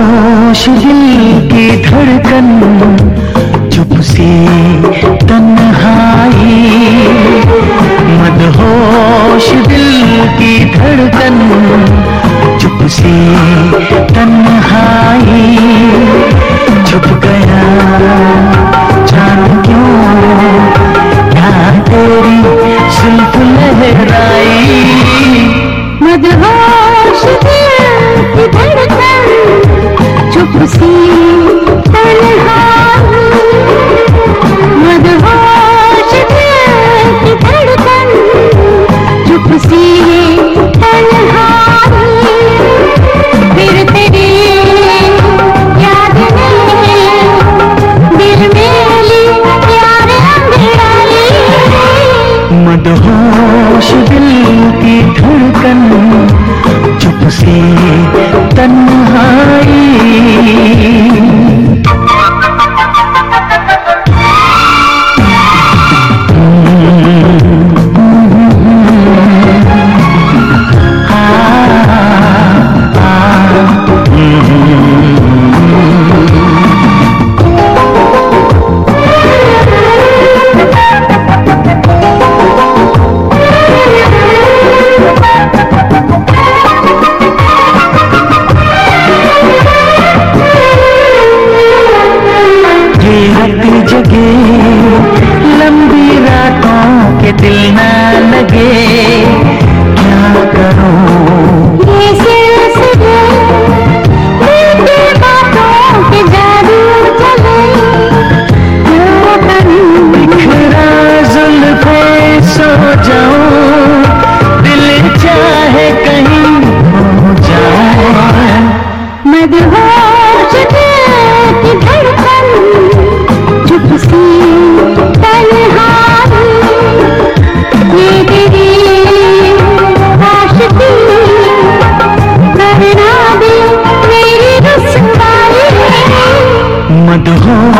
खामोश दिल की धड़कन चुप से तन्हाई। मदहोश दिल की धड़कन चुप से तन्हाई। Oh